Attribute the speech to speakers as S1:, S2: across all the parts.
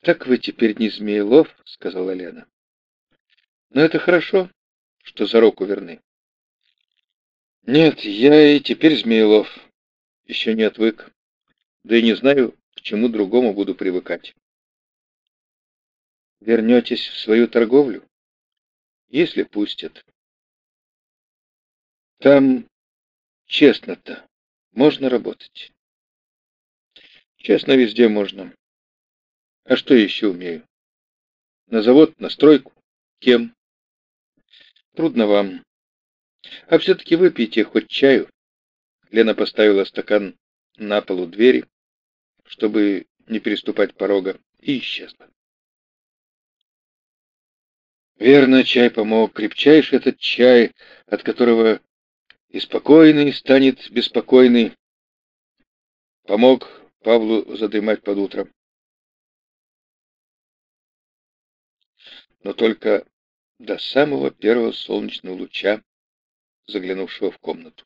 S1: «Так вы теперь не Змеелов», — сказала Лена. «Но это хорошо, что за руку верны». «Нет, я и теперь Змеелов. Еще не отвык. Да и не знаю, к чему другому буду привыкать». «Вернетесь в свою торговлю?» «Если пустят». «Там честно-то можно работать?» «Честно везде можно. А что еще умею? На завод, на стройку? Кем? Трудно вам. А все-таки выпейте хоть чаю. Лена поставила стакан на полу двери, чтобы не переступать порога, и исчезла. Верно, чай помог. Крепчайший этот чай, от которого и спокойный станет беспокойный, помог Павлу задремать под утро. Но только до самого первого солнечного луча, заглянувшего в комнату.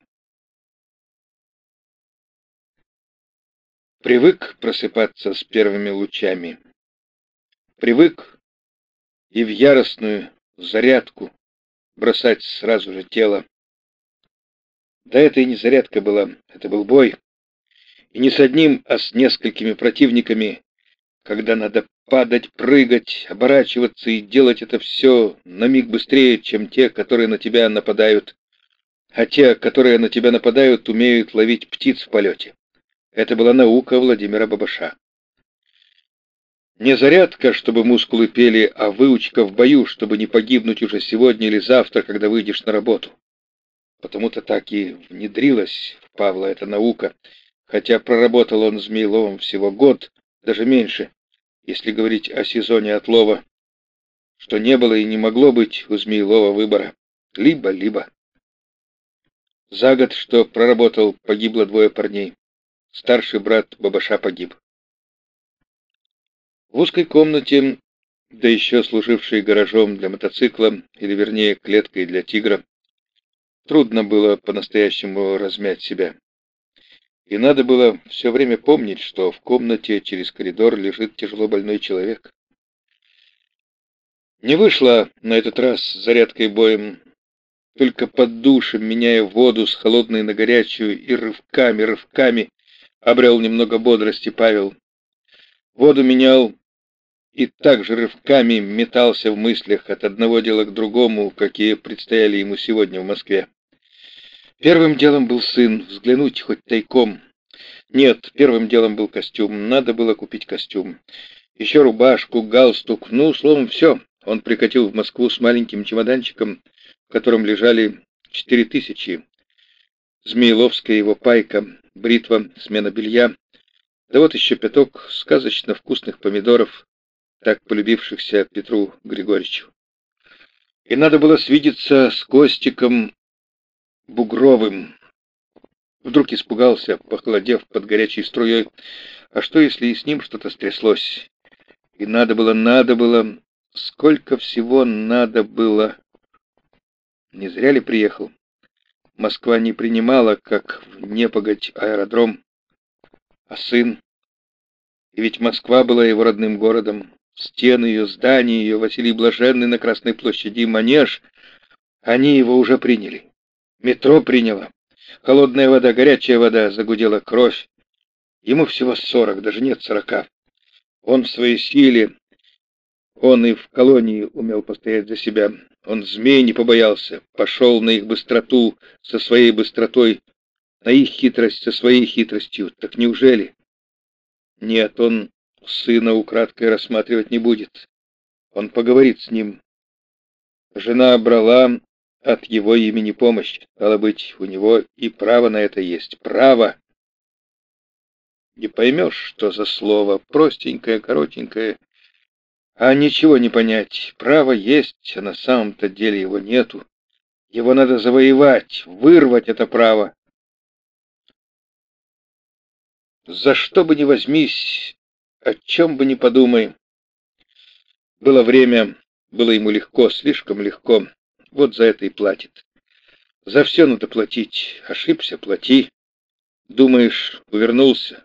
S1: Привык просыпаться с первыми лучами. Привык и в яростную зарядку бросать сразу же тело. Да это и не зарядка была, это был бой. И не с одним, а с несколькими противниками, когда надо падать, прыгать, оборачиваться и делать это все на миг быстрее, чем те, которые на тебя нападают. А те, которые на тебя нападают, умеют ловить птиц в полете. Это была наука Владимира Бабаша. Не зарядка, чтобы мускулы пели, а выучка в бою, чтобы не погибнуть уже сегодня или завтра, когда выйдешь на работу. Потому-то так и внедрилась в Павла эта наука, хотя проработал он Змеиловым всего год, даже меньше, если говорить о сезоне отлова, что не было и не могло быть у Змеилова выбора. Либо-либо. За год, что проработал, погибло двое парней. Старший брат Бабаша погиб. В узкой комнате, да еще служившей гаражом для мотоцикла, или вернее клеткой для тигра, трудно было по-настоящему размять себя. И надо было все время помнить, что в комнате через коридор лежит тяжело больной человек. Не вышла на этот раз зарядкой боем, только под душем, меняя воду с холодной на горячую и рывками, рывками обрел немного бодрости Павел. Воду менял и также рывками метался в мыслях от одного дела к другому, какие предстояли ему сегодня в Москве. Первым делом был сын, взглянуть хоть тайком. Нет, первым делом был костюм, надо было купить костюм. Еще рубашку, галстук, ну, словом, все. Он прикатил в Москву с маленьким чемоданчиком, в котором лежали четыре тысячи. Змеиловская его пайка, бритва, смена белья. Да вот еще пяток сказочно вкусных помидоров, так полюбившихся Петру Григорьевичу. И надо было свидеться с Костиком Бугровым. Вдруг испугался, похолодев под горячей струей. А что, если и с ним что-то стряслось? И надо было, надо было... Сколько всего надо было... Не зря ли приехал? Москва не принимала, как в непогодь аэродром. А сын? И ведь Москва была его родным городом. Стены ее, здания ее, Василий Блаженный на Красной площади, Манеж. Они его уже приняли. Метро приняло. Холодная вода, горячая вода, загудела кровь. Ему всего сорок, даже нет сорока. Он в своей силе, он и в колонии умел постоять за себя. Он змей не побоялся, пошел на их быстроту со своей быстротой, на их хитрость со своей хитростью. Так неужели? Нет, он сына украдкой рассматривать не будет. Он поговорит с ним. Жена брала от его имени помощь. Стало быть, у него и право на это есть. Право! Не поймешь, что за слово, простенькое, коротенькое, а ничего не понять. Право есть, а на самом-то деле его нету. Его надо завоевать, вырвать это право. За что бы ни возьмись, о чем бы ни подумай. Было время, было ему легко, слишком легко. Вот за это и платит. За все надо платить. Ошибся — плати. Думаешь, увернулся?